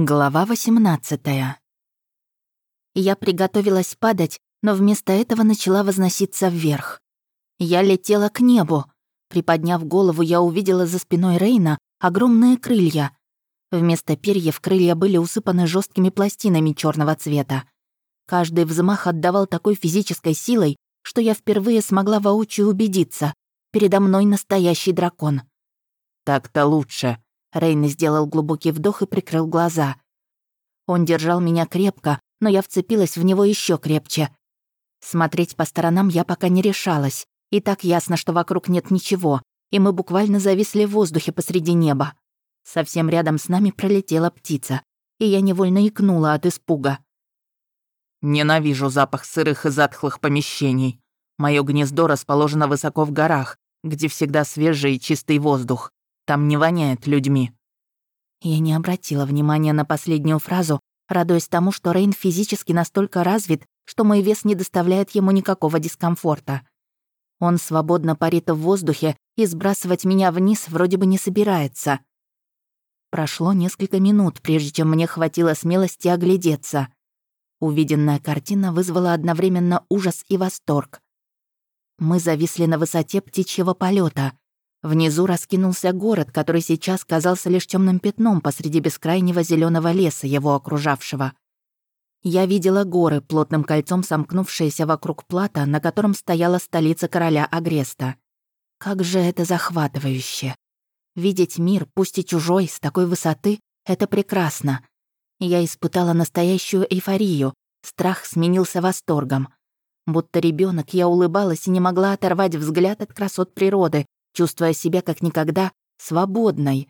Глава 18 Я приготовилась падать, но вместо этого начала возноситься вверх. Я летела к небу. Приподняв голову, я увидела за спиной Рейна огромные крылья. Вместо перьев крылья были усыпаны жесткими пластинами черного цвета. Каждый взмах отдавал такой физической силой, что я впервые смогла воочию убедиться. Передо мной настоящий дракон. «Так-то лучше», Рейн сделал глубокий вдох и прикрыл глаза. Он держал меня крепко, но я вцепилась в него еще крепче. Смотреть по сторонам я пока не решалась. И так ясно, что вокруг нет ничего, и мы буквально зависли в воздухе посреди неба. Совсем рядом с нами пролетела птица, и я невольно икнула от испуга. «Ненавижу запах сырых и затхлых помещений. Мое гнездо расположено высоко в горах, где всегда свежий и чистый воздух. Там не воняет людьми». Я не обратила внимания на последнюю фразу, радуясь тому, что Рейн физически настолько развит, что мой вес не доставляет ему никакого дискомфорта. Он свободно парит в воздухе и сбрасывать меня вниз вроде бы не собирается. Прошло несколько минут, прежде чем мне хватило смелости оглядеться. Увиденная картина вызвала одновременно ужас и восторг. Мы зависли на высоте птичьего полета. Внизу раскинулся город, который сейчас казался лишь темным пятном посреди бескрайнего зеленого леса, его окружавшего. Я видела горы, плотным кольцом сомкнувшиеся вокруг плата, на котором стояла столица короля Агреста. Как же это захватывающе! Видеть мир, пусть и чужой, с такой высоты — это прекрасно. Я испытала настоящую эйфорию, страх сменился восторгом. Будто ребенок, я улыбалась и не могла оторвать взгляд от красот природы, чувствуя себя как никогда свободной.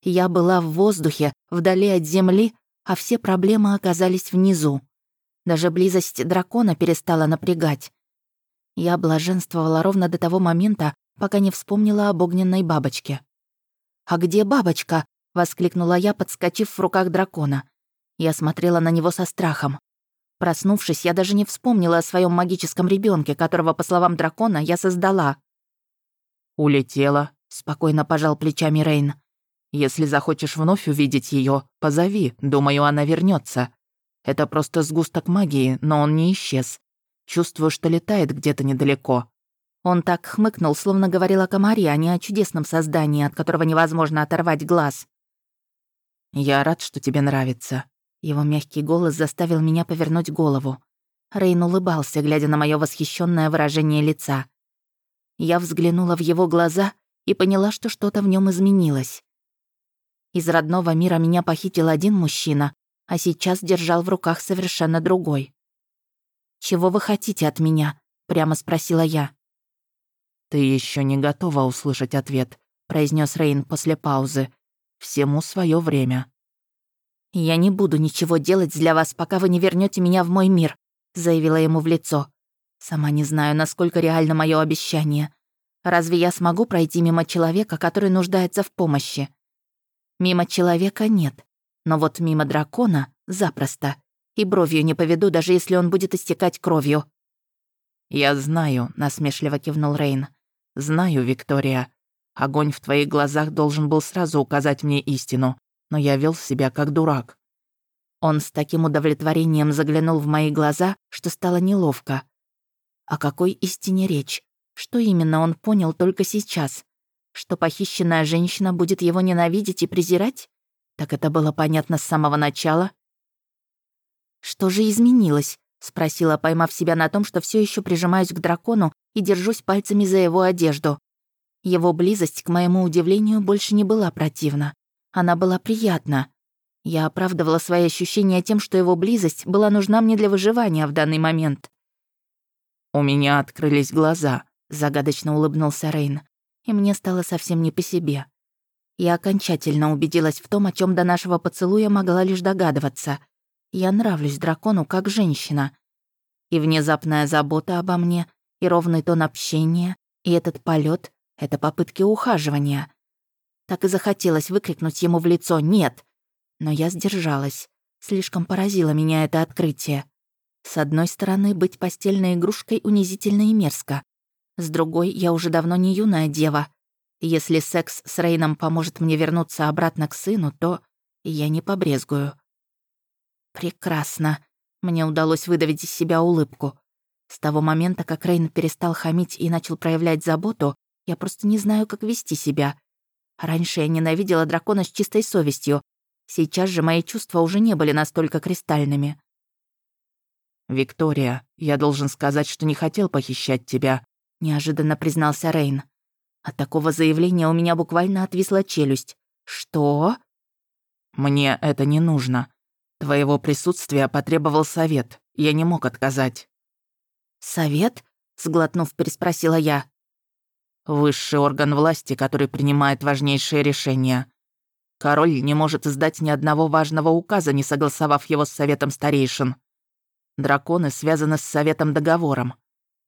Я была в воздухе, вдали от земли, а все проблемы оказались внизу. Даже близость дракона перестала напрягать. Я блаженствовала ровно до того момента, пока не вспомнила об огненной бабочке. «А где бабочка?» — воскликнула я, подскочив в руках дракона. Я смотрела на него со страхом. Проснувшись, я даже не вспомнила о своем магическом ребенке, которого, по словам дракона, я создала. «Улетела», — спокойно пожал плечами Рейн. «Если захочешь вновь увидеть ее, позови, думаю, она вернется. Это просто сгусток магии, но он не исчез. Чувствую, что летает где-то недалеко». Он так хмыкнул, словно говорил о комаре, а не о чудесном создании, от которого невозможно оторвать глаз. «Я рад, что тебе нравится». Его мягкий голос заставил меня повернуть голову. Рейн улыбался, глядя на мое восхищенное выражение лица. Я взглянула в его глаза и поняла, что что-то в нем изменилось. Из родного мира меня похитил один мужчина, а сейчас держал в руках совершенно другой. «Чего вы хотите от меня?» — прямо спросила я. «Ты еще не готова услышать ответ», — произнес Рейн после паузы. «Всему свое время». «Я не буду ничего делать для вас, пока вы не вернете меня в мой мир», — заявила ему в лицо. Сама не знаю, насколько реально мое обещание. Разве я смогу пройти мимо человека, который нуждается в помощи? Мимо человека нет. Но вот мимо дракона — запросто. И бровью не поведу, даже если он будет истекать кровью. «Я знаю», — насмешливо кивнул Рейн. «Знаю, Виктория. Огонь в твоих глазах должен был сразу указать мне истину, но я вел себя как дурак». Он с таким удовлетворением заглянул в мои глаза, что стало неловко. О какой истине речь? Что именно он понял только сейчас? Что похищенная женщина будет его ненавидеть и презирать? Так это было понятно с самого начала. «Что же изменилось?» — спросила, поймав себя на том, что все еще прижимаюсь к дракону и держусь пальцами за его одежду. Его близость, к моему удивлению, больше не была противна. Она была приятна. Я оправдывала свои ощущения тем, что его близость была нужна мне для выживания в данный момент. «У меня открылись глаза», — загадочно улыбнулся Рейн. И мне стало совсем не по себе. Я окончательно убедилась в том, о чем до нашего поцелуя могла лишь догадываться. Я нравлюсь дракону как женщина. И внезапная забота обо мне, и ровный тон общения, и этот полет — это попытки ухаживания. Так и захотелось выкрикнуть ему в лицо «нет». Но я сдержалась. Слишком поразило меня это открытие. С одной стороны, быть постельной игрушкой унизительно и мерзко. С другой, я уже давно не юная дева. Если секс с Рейном поможет мне вернуться обратно к сыну, то Я не побрезгую. Прекрасно. Мне удалось выдавить из себя улыбку. С того момента, как Рейн перестал хамить и начал проявлять заботу, я просто не знаю, как вести себя. Раньше я ненавидела дракона с чистой совестью. Сейчас же мои чувства уже не были настолько кристальными. «Виктория, я должен сказать, что не хотел похищать тебя», — неожиданно признался Рейн. От такого заявления у меня буквально отвисла челюсть. «Что?» «Мне это не нужно. Твоего присутствия потребовал совет. Я не мог отказать». «Совет?» — сглотнув, переспросила я. Высший орган власти, который принимает важнейшие решения. Король не может издать ни одного важного указа, не согласовав его с Советом Старейшин. Драконы связаны с Советом Договором.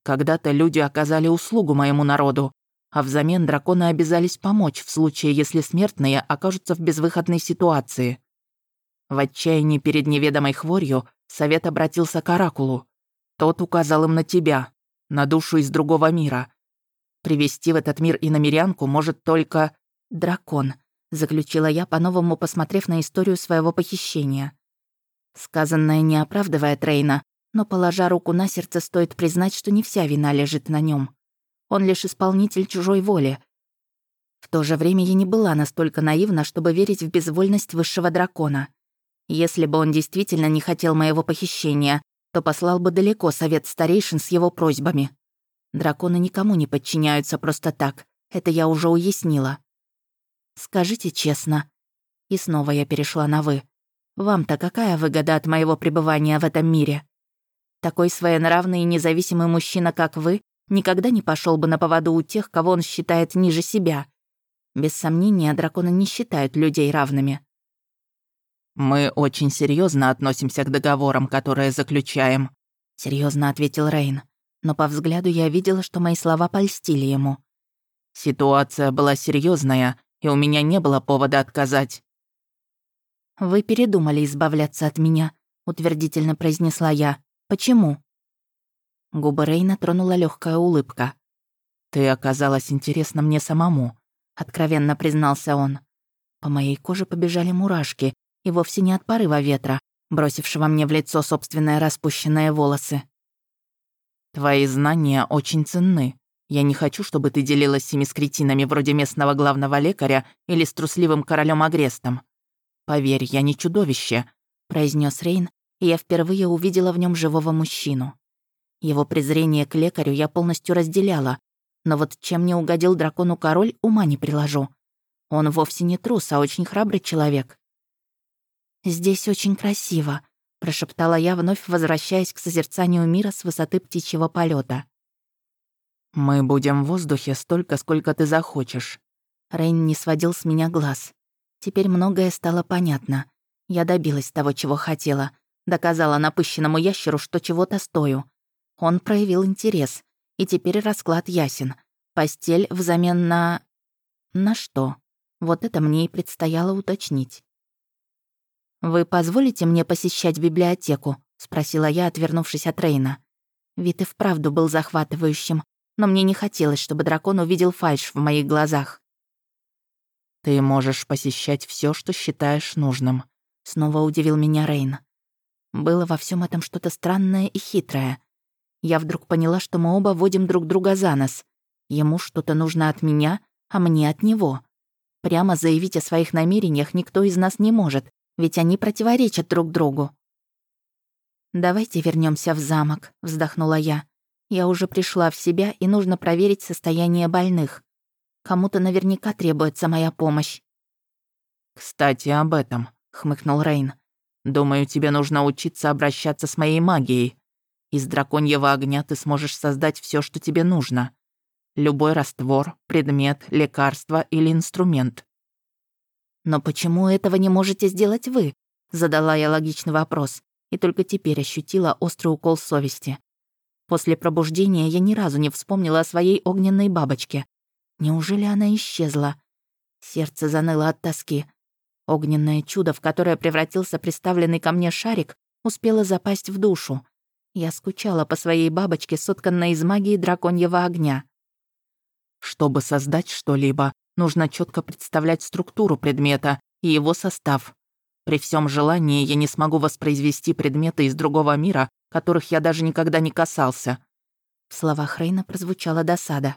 Когда-то люди оказали услугу моему народу, а взамен драконы обязались помочь в случае, если смертные окажутся в безвыходной ситуации. В отчаянии перед неведомой хворью Совет обратился к Оракулу. Тот указал им на тебя, на душу из другого мира. Привести в этот мир иномерянку может только дракон, заключила я, по-новому посмотрев на историю своего похищения. Сказанное не оправдывает Рейна, но, положа руку на сердце, стоит признать, что не вся вина лежит на нем. Он лишь исполнитель чужой воли. В то же время я не была настолько наивна, чтобы верить в безвольность высшего дракона. Если бы он действительно не хотел моего похищения, то послал бы далеко совет старейшин с его просьбами. Драконы никому не подчиняются просто так, это я уже уяснила. Скажите честно. И снова я перешла на «вы». Вам-то какая выгода от моего пребывания в этом мире? Такой своенравный и независимый мужчина, как вы, никогда не пошел бы на поводу у тех, кого он считает ниже себя. Без сомнения, драконы не считают людей равными. «Мы очень серьезно относимся к договорам, которые заключаем», — серьезно ответил Рейн. Но по взгляду я видела, что мои слова польстили ему. «Ситуация была серьезная, и у меня не было повода отказать». «Вы передумали избавляться от меня», — утвердительно произнесла я. «Почему?» Губы Рейна тронула легкая улыбка. «Ты оказалась интересна мне самому», — откровенно признался он. По моей коже побежали мурашки, и вовсе не от порыва ветра, бросившего мне в лицо собственные распущенные волосы. «Твои знания очень ценны. Я не хочу, чтобы ты делилась ими с кретинами вроде местного главного лекаря или с трусливым королем Агрестом. Поверь, я не чудовище», — произнес Рейн, и я впервые увидела в нем живого мужчину. Его презрение к лекарю я полностью разделяла, но вот чем не угодил дракону король, ума не приложу. Он вовсе не трус, а очень храбрый человек. «Здесь очень красиво», — прошептала я, вновь возвращаясь к созерцанию мира с высоты птичьего полета. «Мы будем в воздухе столько, сколько ты захочешь». Рейн не сводил с меня глаз. Теперь многое стало понятно. Я добилась того, чего хотела. Доказала напыщенному ящеру, что чего-то стою. Он проявил интерес. И теперь расклад ясен. Постель взамен на... На что? Вот это мне и предстояло уточнить. «Вы позволите мне посещать библиотеку?» — спросила я, отвернувшись от Рейна. Вид и вправду был захватывающим, но мне не хотелось, чтобы дракон увидел фальшь в моих глазах. «Ты можешь посещать все, что считаешь нужным», — снова удивил меня Рейн. Было во всем этом что-то странное и хитрое. Я вдруг поняла, что мы оба водим друг друга за нос. Ему что-то нужно от меня, а мне от него. Прямо заявить о своих намерениях никто из нас не может, ведь они противоречат друг другу. «Давайте вернемся в замок», — вздохнула я. «Я уже пришла в себя, и нужно проверить состояние больных. Кому-то наверняка требуется моя помощь». «Кстати, об этом», — хмыкнул Рейн. «Думаю, тебе нужно учиться обращаться с моей магией. Из драконьего огня ты сможешь создать все, что тебе нужно. Любой раствор, предмет, лекарство или инструмент. «Но почему этого не можете сделать вы?» Задала я логичный вопрос и только теперь ощутила острый укол совести. После пробуждения я ни разу не вспомнила о своей огненной бабочке. Неужели она исчезла? Сердце заныло от тоски. Огненное чудо, в которое превратился приставленный ко мне шарик, успело запасть в душу. Я скучала по своей бабочке, сотканной из магии драконьего огня. Чтобы создать что-либо, нужно четко представлять структуру предмета и его состав. При всем желании я не смогу воспроизвести предметы из другого мира, которых я даже никогда не касался». В словах Рейна прозвучала досада.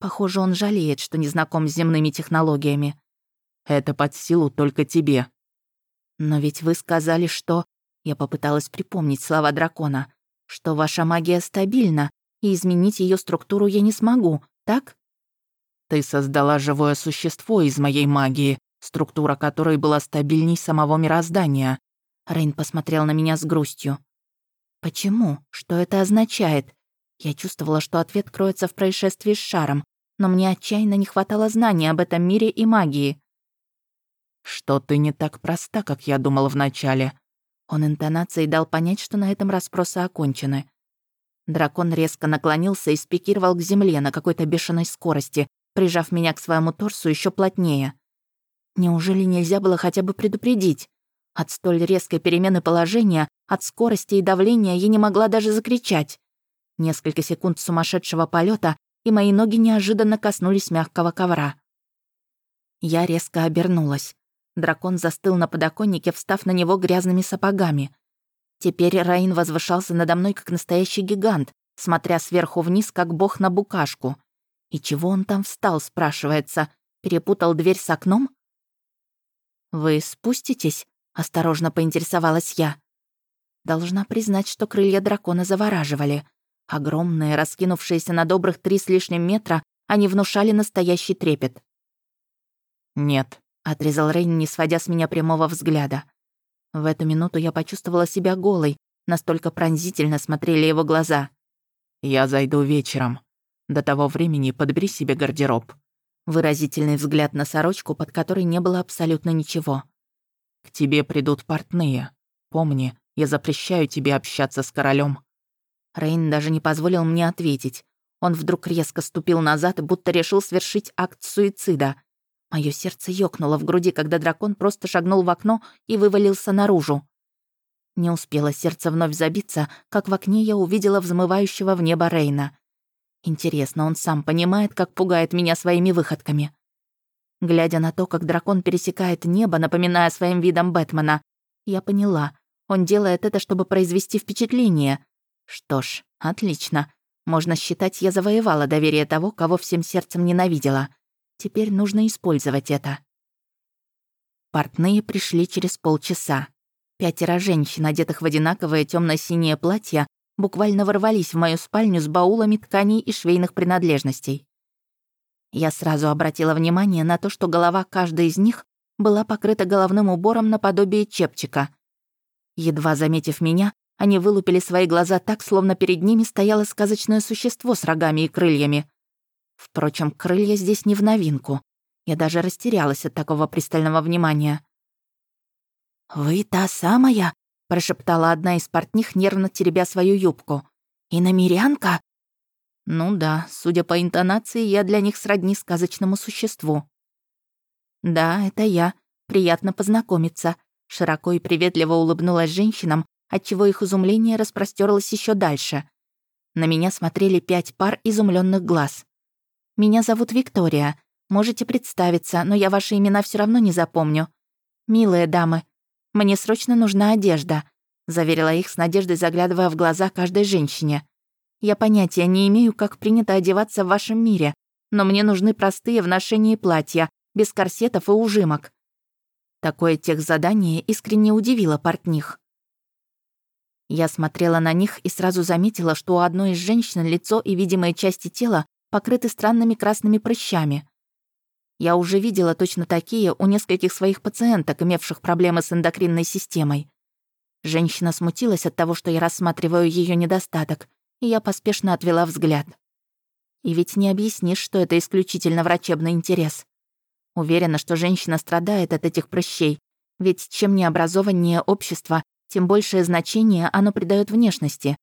Похоже, он жалеет, что не знаком с земными технологиями. «Это под силу только тебе». «Но ведь вы сказали, что...» Я попыталась припомнить слова дракона. «Что ваша магия стабильна, и изменить ее структуру я не смогу, так?» «Ты создала живое существо из моей магии, структура которой была стабильней самого мироздания». Рейн посмотрел на меня с грустью. «Почему? Что это означает?» Я чувствовала, что ответ кроется в происшествии с шаром, но мне отчаянно не хватало знаний об этом мире и магии. «Что ты не так проста, как я думал вначале». Он интонацией дал понять, что на этом расспросы окончены. Дракон резко наклонился и спикировал к земле на какой-то бешеной скорости, прижав меня к своему торсу еще плотнее. Неужели нельзя было хотя бы предупредить? От столь резкой перемены положения, от скорости и давления я не могла даже закричать. Несколько секунд сумасшедшего полета, и мои ноги неожиданно коснулись мягкого ковра. Я резко обернулась. Дракон застыл на подоконнике, встав на него грязными сапогами. Теперь Раин возвышался надо мной, как настоящий гигант, смотря сверху вниз, как бог на букашку. И чего он там встал, спрашивается? Перепутал дверь с окном? «Вы спуститесь?» — осторожно поинтересовалась я. Должна признать, что крылья дракона завораживали. Огромные, раскинувшиеся на добрых три с лишним метра, они внушали настоящий трепет. «Нет», — отрезал Рейн, не сводя с меня прямого взгляда. В эту минуту я почувствовала себя голой, настолько пронзительно смотрели его глаза. «Я зайду вечером. До того времени подбери себе гардероб». Выразительный взгляд на сорочку, под которой не было абсолютно ничего. «К тебе придут портные. Помни, я запрещаю тебе общаться с королем. Рейн даже не позволил мне ответить. Он вдруг резко ступил назад, будто решил свершить акт суицида. Моё сердце ёкнуло в груди, когда дракон просто шагнул в окно и вывалился наружу. Не успело сердце вновь забиться, как в окне я увидела взмывающего в небо Рейна. Интересно, он сам понимает, как пугает меня своими выходками. Глядя на то, как дракон пересекает небо, напоминая своим видом Бэтмена, я поняла, он делает это, чтобы произвести впечатление. Что ж, отлично. Можно считать, я завоевала доверие того, кого всем сердцем ненавидела. Теперь нужно использовать это. Портные пришли через полчаса. Пятеро женщин, одетых в одинаковое темно синее платье, буквально ворвались в мою спальню с баулами тканей и швейных принадлежностей. Я сразу обратила внимание на то, что голова каждой из них была покрыта головным убором наподобие чепчика. Едва заметив меня, они вылупили свои глаза так, словно перед ними стояло сказочное существо с рогами и крыльями. Впрочем, крылья здесь не в новинку. Я даже растерялась от такого пристального внимания. «Вы та самая?» — прошептала одна из портних, нервно теребя свою юбку. «Иномерянка?» Ну да, судя по интонации, я для них сродни сказочному существу. «Да, это я. Приятно познакомиться», — широко и приветливо улыбнулась женщинам, отчего их изумление распростерлось еще дальше. На меня смотрели пять пар изумленных глаз. «Меня зовут Виктория. Можете представиться, но я ваши имена все равно не запомню. Милые дамы, мне срочно нужна одежда», заверила их с надеждой, заглядывая в глаза каждой женщине. «Я понятия не имею, как принято одеваться в вашем мире, но мне нужны простые в ношении платья, без корсетов и ужимок». Такое техзадание искренне удивило портних. Я смотрела на них и сразу заметила, что у одной из женщин лицо и видимые части тела покрыты странными красными прыщами. Я уже видела точно такие у нескольких своих пациенток, имевших проблемы с эндокринной системой. Женщина смутилась от того, что я рассматриваю ее недостаток, и я поспешно отвела взгляд. И ведь не объяснишь, что это исключительно врачебный интерес. Уверена, что женщина страдает от этих прыщей, ведь чем необразованнее общество, тем большее значение оно придает внешности.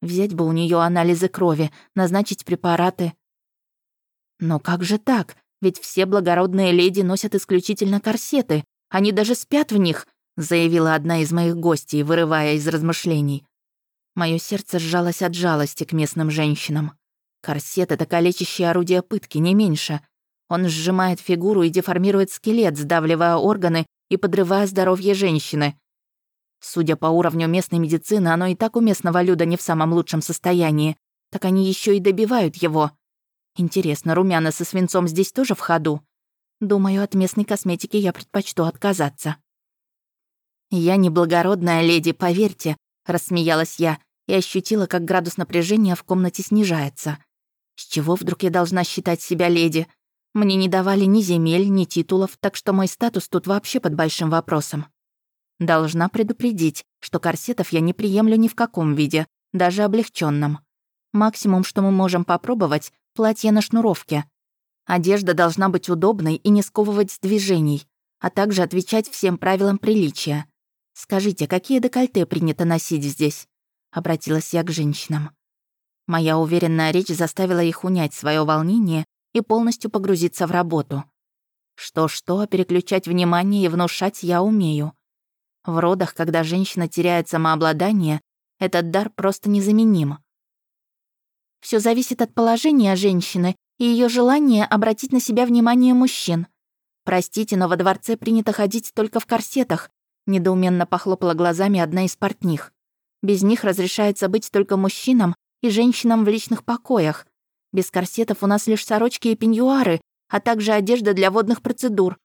Взять бы у нее анализы крови, назначить препараты. Но как же так? Ведь все благородные леди носят исключительно корсеты. Они даже спят в них, заявила одна из моих гостей, вырывая из размышлений. Мое сердце сжалось от жалости к местным женщинам. Корсет — это калечащее орудие пытки, не меньше. Он сжимает фигуру и деформирует скелет, сдавливая органы и подрывая здоровье женщины. Судя по уровню местной медицины, оно и так у местного люда не в самом лучшем состоянии, так они еще и добивают его. Интересно, румяна со свинцом здесь тоже в ходу? Думаю, от местной косметики я предпочту отказаться. «Я не благородная леди, поверьте», — рассмеялась я и ощутила, как градус напряжения в комнате снижается. С чего вдруг я должна считать себя леди? Мне не давали ни земель, ни титулов, так что мой статус тут вообще под большим вопросом. Должна предупредить, что корсетов я не приемлю ни в каком виде, даже облегченном. Максимум, что мы можем попробовать — платье на шнуровке. Одежда должна быть удобной и не сковывать движений, а также отвечать всем правилам приличия. «Скажите, какие декольте принято носить здесь?» — обратилась я к женщинам. Моя уверенная речь заставила их унять свое волнение и полностью погрузиться в работу. Что-что, переключать внимание и внушать я умею. В родах, когда женщина теряет самообладание, этот дар просто незаменим. Все зависит от положения женщины и ее желания обратить на себя внимание мужчин. Простите, но во дворце принято ходить только в корсетах, Недоуменно похлопала глазами одна из портних. Без них разрешается быть только мужчинам и женщинам в личных покоях. Без корсетов у нас лишь сорочки и пеньюары, а также одежда для водных процедур.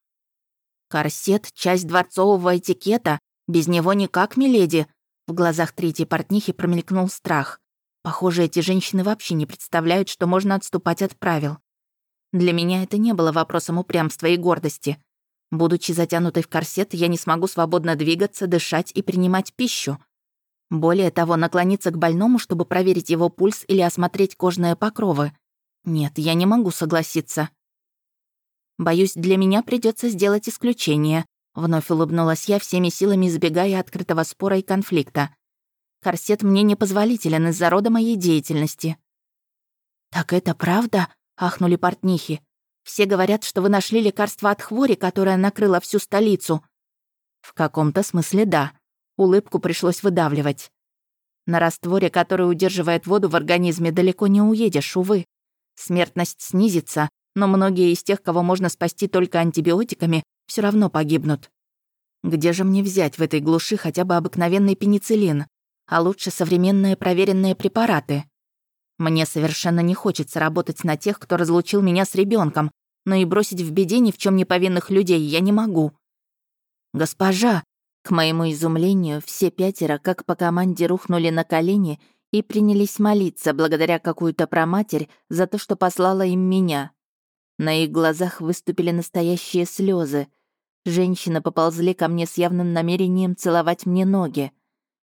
Корсет — часть дворцового этикета, без него никак, миледи. В глазах третьей портнихи промелькнул страх. Похоже, эти женщины вообще не представляют, что можно отступать от правил. Для меня это не было вопросом упрямства и гордости. Будучи затянутой в корсет, я не смогу свободно двигаться, дышать и принимать пищу. Более того, наклониться к больному, чтобы проверить его пульс или осмотреть кожные покровы. Нет, я не могу согласиться. Боюсь, для меня придется сделать исключение. Вновь улыбнулась я, всеми силами избегая открытого спора и конфликта. Корсет мне непозволителен из-за рода моей деятельности. «Так это правда?» — ахнули портнихи. Все говорят, что вы нашли лекарство от хвори, которое накрыло всю столицу». В каком-то смысле да. Улыбку пришлось выдавливать. На растворе, который удерживает воду в организме, далеко не уедешь, увы. Смертность снизится, но многие из тех, кого можно спасти только антибиотиками, все равно погибнут. Где же мне взять в этой глуши хотя бы обыкновенный пенициллин, а лучше современные проверенные препараты? Мне совершенно не хочется работать на тех, кто разлучил меня с ребенком, но и бросить в беде ни в чем не повинных людей я не могу. «Госпожа!» К моему изумлению, все пятеро, как по команде, рухнули на колени и принялись молиться, благодаря какую-то проматерь, за то, что послала им меня. На их глазах выступили настоящие слезы. Женщины поползли ко мне с явным намерением целовать мне ноги.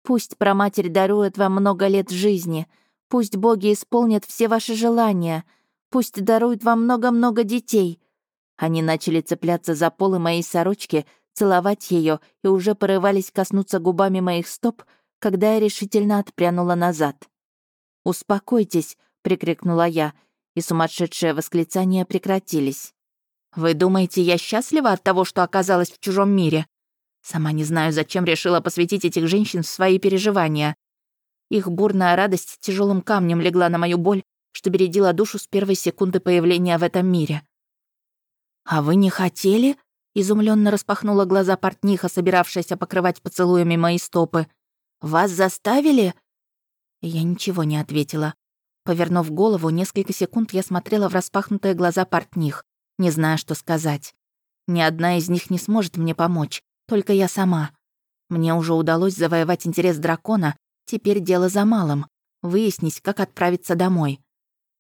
«Пусть проматерь дарует вам много лет жизни», Пусть боги исполнят все ваши желания. Пусть даруют вам много-много детей». Они начали цепляться за полы моей сорочки, целовать ее и уже порывались коснуться губами моих стоп, когда я решительно отпрянула назад. «Успокойтесь», — прикрикнула я, и сумасшедшие восклицания прекратились. «Вы думаете, я счастлива от того, что оказалась в чужом мире?» Сама не знаю, зачем решила посвятить этих женщин в свои переживания. Их бурная радость тяжелым камнем легла на мою боль, что бередила душу с первой секунды появления в этом мире. «А вы не хотели?» — изумленно распахнула глаза портниха, собиравшаяся покрывать поцелуями мои стопы. «Вас заставили?» Я ничего не ответила. Повернув голову, несколько секунд я смотрела в распахнутые глаза портних, не зная, что сказать. Ни одна из них не сможет мне помочь, только я сама. Мне уже удалось завоевать интерес дракона, Теперь дело за малым — выяснить, как отправиться домой.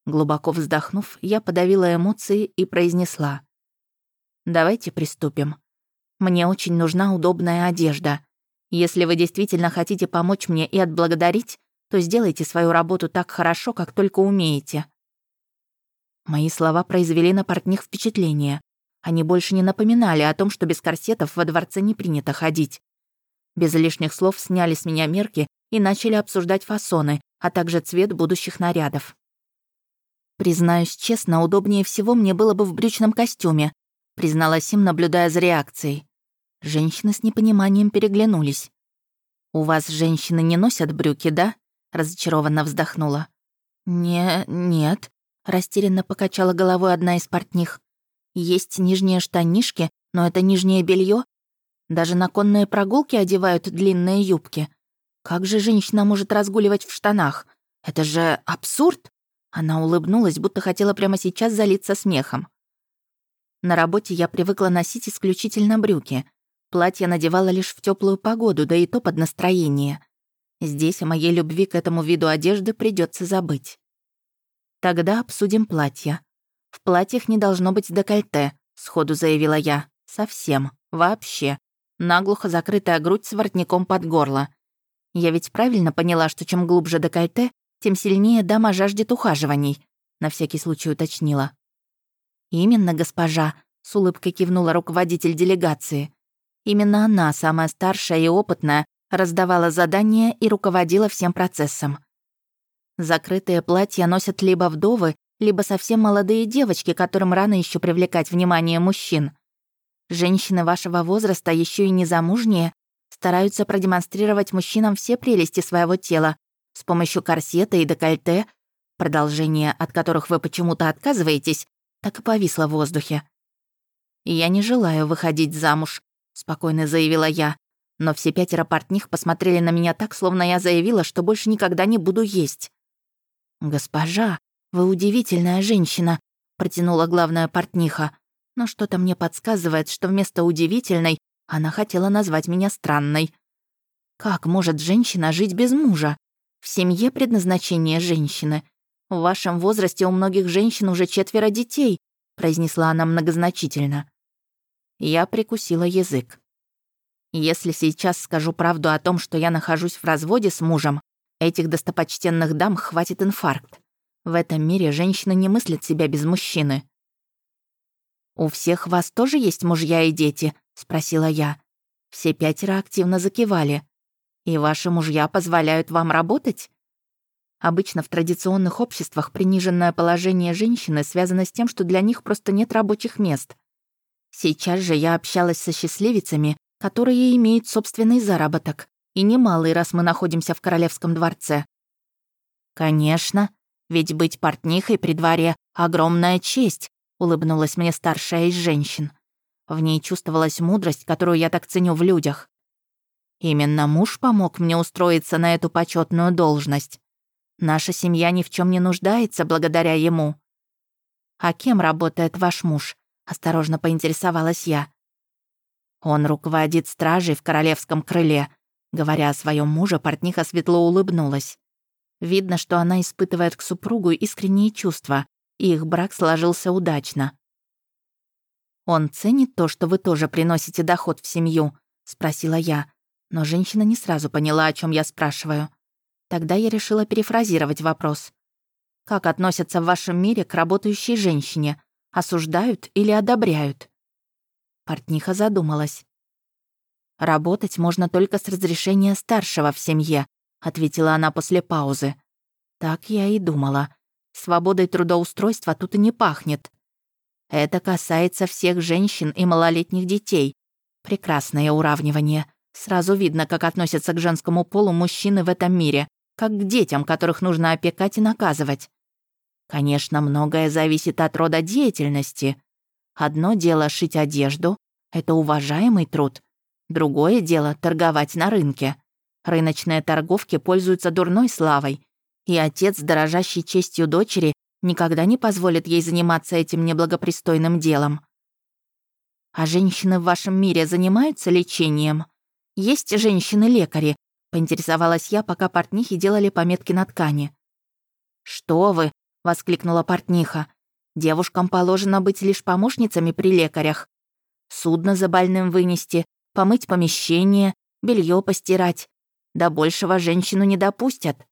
Глубоко вздохнув, я подавила эмоции и произнесла. «Давайте приступим. Мне очень нужна удобная одежда. Если вы действительно хотите помочь мне и отблагодарить, то сделайте свою работу так хорошо, как только умеете». Мои слова произвели на портних впечатление. Они больше не напоминали о том, что без корсетов во дворце не принято ходить. Без лишних слов сняли с меня мерки и начали обсуждать фасоны, а также цвет будущих нарядов. «Признаюсь честно, удобнее всего мне было бы в брючном костюме», призналась им, наблюдая за реакцией. Женщины с непониманием переглянулись. «У вас женщины не носят брюки, да?» разочарованно вздохнула. «Не... нет», растерянно покачала головой одна из портних. «Есть нижние штанишки, но это нижнее белье. Даже на конные прогулки одевают длинные юбки. Как же женщина может разгуливать в штанах? Это же абсурд!» Она улыбнулась, будто хотела прямо сейчас залиться смехом. На работе я привыкла носить исключительно брюки. Платье надевала лишь в теплую погоду, да и то под настроение. Здесь о моей любви к этому виду одежды придется забыть. Тогда обсудим платье. В платьях не должно быть декольте, сходу заявила я. Совсем. Вообще. Наглухо закрытая грудь с воротником под горло. Я ведь правильно поняла, что чем глубже декольте, тем сильнее дама жаждет ухаживаний, на всякий случай уточнила. Именно, госпожа, с улыбкой кивнула руководитель делегации. Именно она, самая старшая и опытная, раздавала задания и руководила всем процессом. Закрытые платья носят либо вдовы, либо совсем молодые девочки, которым рано еще привлекать внимание мужчин. Женщины вашего возраста, еще и незамужние, стараются продемонстрировать мужчинам все прелести своего тела с помощью корсета и декольте, продолжение от которых вы почему-то отказываетесь, так и повисло в воздухе. «Я не желаю выходить замуж», — спокойно заявила я, но все пятеро портних посмотрели на меня так, словно я заявила, что больше никогда не буду есть. «Госпожа, вы удивительная женщина», — протянула главная портниха. Но что-то мне подсказывает, что вместо удивительной она хотела назвать меня странной. Как может женщина жить без мужа? В семье предназначение женщины. В вашем возрасте у многих женщин уже четверо детей, произнесла она многозначительно. Я прикусила язык. Если сейчас скажу правду о том, что я нахожусь в разводе с мужем, этих достопочтенных дам хватит инфаркт. В этом мире женщина не мыслит себя без мужчины. «У всех вас тоже есть мужья и дети?» — спросила я. Все пятеро активно закивали. «И ваши мужья позволяют вам работать?» Обычно в традиционных обществах приниженное положение женщины связано с тем, что для них просто нет рабочих мест. Сейчас же я общалась со счастливицами, которые имеют собственный заработок, и немалый, раз мы находимся в королевском дворце. Конечно, ведь быть портнихой при дворе — огромная честь, улыбнулась мне старшая из женщин. В ней чувствовалась мудрость, которую я так ценю в людях. Именно муж помог мне устроиться на эту почетную должность. Наша семья ни в чем не нуждается благодаря ему. А кем работает ваш муж? осторожно поинтересовалась я. Он руководит стражей в королевском крыле. Говоря о своем муже, портниха светло улыбнулась. Видно, что она испытывает к супругу искренние чувства, и их брак сложился удачно. «Он ценит то, что вы тоже приносите доход в семью?» — спросила я. Но женщина не сразу поняла, о чем я спрашиваю. Тогда я решила перефразировать вопрос. «Как относятся в вашем мире к работающей женщине? Осуждают или одобряют?» Портниха задумалась. «Работать можно только с разрешения старшего в семье», ответила она после паузы. «Так я и думала. Свободой трудоустройства тут и не пахнет. Это касается всех женщин и малолетних детей. Прекрасное уравнивание. Сразу видно, как относятся к женскому полу мужчины в этом мире, как к детям, которых нужно опекать и наказывать. Конечно, многое зависит от рода деятельности. Одно дело шить одежду — это уважаемый труд. Другое дело — торговать на рынке. Рыночные торговки пользуются дурной славой, и отец, дорожащий честью дочери, никогда не позволит ей заниматься этим неблагопристойным делом. А женщины в вашем мире занимаются лечением? Есть женщины-лекари? Поинтересовалась я, пока портнихи делали пометки на ткани. «Что вы!» — воскликнула портниха. Девушкам положено быть лишь помощницами при лекарях. Судно за больным вынести, помыть помещение, белье постирать. До большего женщину не допустят.